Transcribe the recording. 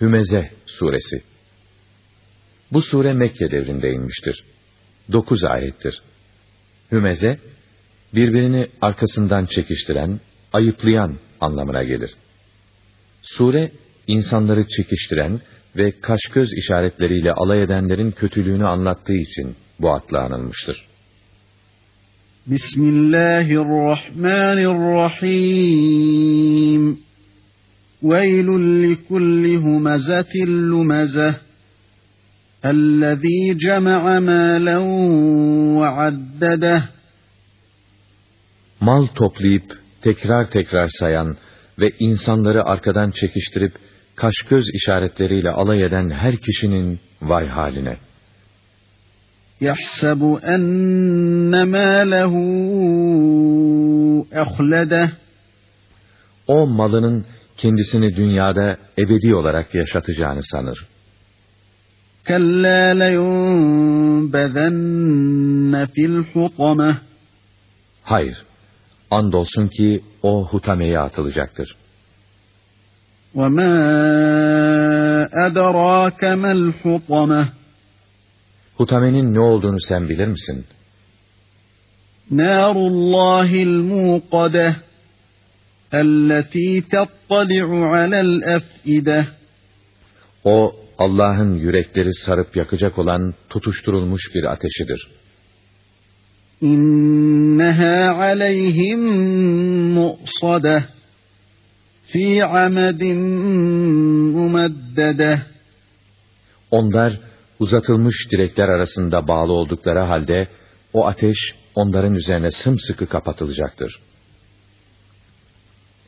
Hümeze suresi Bu sure Mekke devrinde inmiştir. Dokuz ayettir. Hümeze, birbirini arkasından çekiştiren, ayıplayan anlamına gelir. Sure, insanları çekiştiren ve kaş göz işaretleriyle alay edenlerin kötülüğünü anlattığı için bu adla anılmıştır. Bismillahirrahmanirrahim. وَيْلٌ لِكُلِّ هُمَزَةٍ لُمَزَةٍ اَلَّذ۪ي جَمَعَ مَالًا وَعَدَّدَهُ Mal toplayıp tekrar tekrar sayan ve insanları arkadan çekiştirip kaş göz işaretleriyle alay eden her kişinin vay haline. يَحْسَبُ أَنَّ مَالَهُ أَخْلَدَهُ O malının kendisini dünyada ebedi olarak yaşatacağını sanır. كَلَّا لَيُنْبَذَنَّ فِي الْحُطَمَةِ Hayır, andolsun ki o hutameye atılacaktır. وَمَا أَدَرَاكَ مَا الْحُطَمَةِ Hutamenin ne olduğunu sen bilir misin? نَارُ اللّٰهِ الْمُوقَدَةِ الَّتِي تَطَّلِعُ عَلَى الْأَفْئِدَةِ O, Allah'ın yürekleri sarıp yakacak olan tutuşturulmuş bir ateşidir. İnneha aleyhim mu'sade fi amedin mumeddede Onlar uzatılmış direkler arasında bağlı oldukları halde o ateş onların üzerine sımsıkı kapatılacaktır.